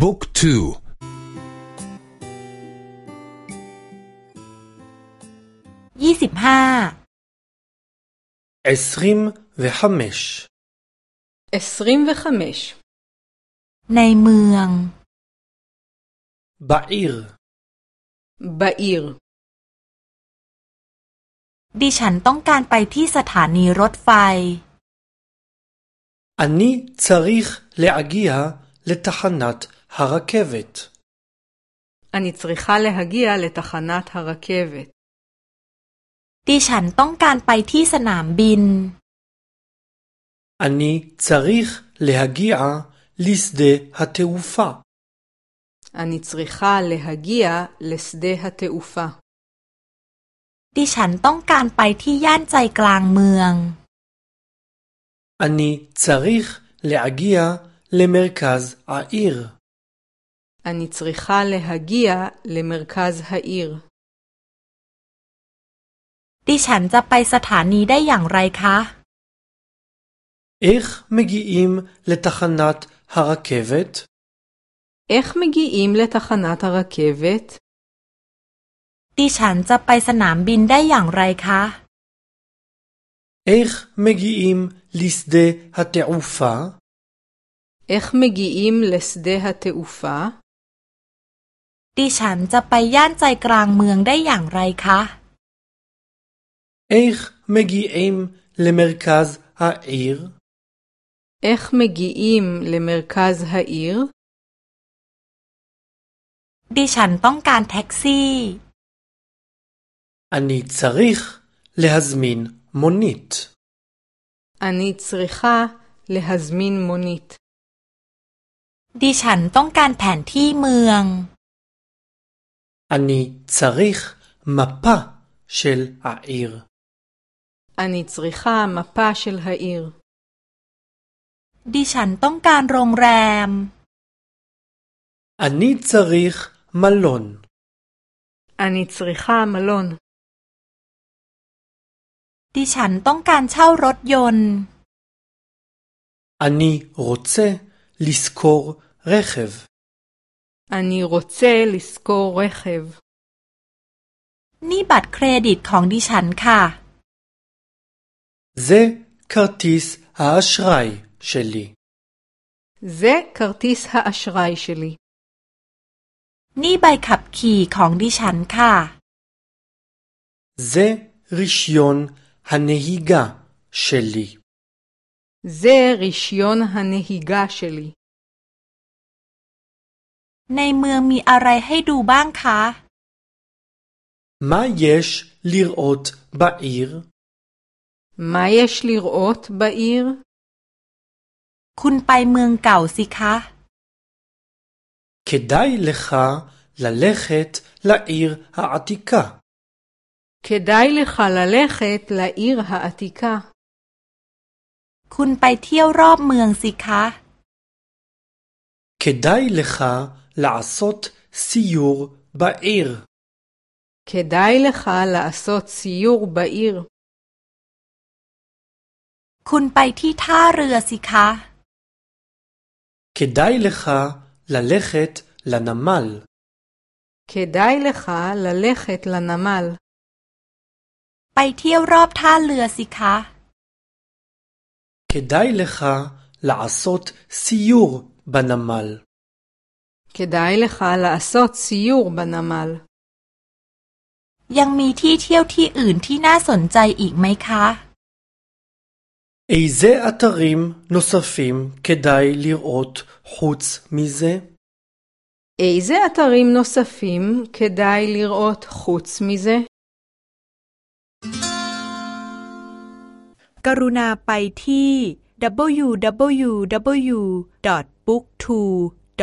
บุ๊กทูยี่สิบห้าเอสริมวห้ามชเอสริมวห้ามชในเมืองบาอิรบาอิรดิฉันต้องการไปที่สถานีรถไฟอันนี้ต้องการไปที่สถานีรถไฟ הרכבת. אני צריכה להגיע לתחנת הרכבת. ดิฉันต้องการไปที่สนามบิน אני צריך להגיע לשדה התעופה. אני צריכה להגיע לשדה התעופה. ดิฉันต้องการไปที่ย่านใจกลางเมือง אני צריך להגיע למרכז העיר. אני צריכה להגיע למרכז העיר. ดิฉันจะไปสถานีได้อย่างไรคะ איך מגיעים לתחנת הרכבת? איך מגיעים לתחנת הרכבת? ดิฉันจะไปสนามบินได้อย่างไรคะ איך מגיעים לשדה התעופה? איך מגיעים לשדה התעופה? ดิฉันจะไปย่านใจกลางเมืองได้อย่างไรคะเอ็กเมกีเอมเลเมร์คาสฮาอิรเอ็กเมกีเอมเลเมร์คาสฮาอิรดิฉันต้องการแท็กซี่อันนี้ซาริชเลฮัซมินมอนิตอันนี้ซาริชเลฮัซมินมอนิตดิฉันต้องการแผนที่เมือง אני צריך מפה של העיר. אני צריכה מפה של העיר. ดิฉันต้องการโรงแรม אני צריך מלון. אני צריכה מלון. ดิฉันต้องการเช่ารถยนต์ אני רוצה לשכור רכב. אני רוצה לשכור רכב. นี่บัตรเครดิตของดิฉันค่ะ זה כרטיס האשראי שלי. זה כרטיס האשראי שלי. นี่ใบขับขี่ของดิฉันค่ะ זה רישיון הנהיגה שלי. זה רישיון הנהיגה שלי. ในเมืองมีอะไรให้ดูบ้างคะ มาเยชลิรอตบาอิรมาเยชลิรอตบาอิรคุณไปเมืองเก่าสิคะเคดายเลขาลาเลขิตลาอิรฮาอติกาเคดายเลขาลาเลขิตลาอิรฮาอติกา คุณไปเที่ยวรอบเมืองสิคะเคดายเลขา לעשות סיור בעיר. כדאי לך לעשות סיור בעיר. คุณไปที่ท่าเรือสิคะ כדאי לך ללכת לנמל. כדאי לך ללכת לנמל. ไปเที่ยวรอบท่าเรือสิคะ כדאי לך לעשות סיור בנמל. כדאי לך לעשות סיור בנמל. ยังมีที่เที่ยวที่อื่นที่น่าสนใจอีกไหมคะ איזה אתרים נוספים כדאי לראות חוץ מזה? איזה אתרים נוספים כדאי לראות חוץ מזה? กรุณาไปที่ www.booktwo.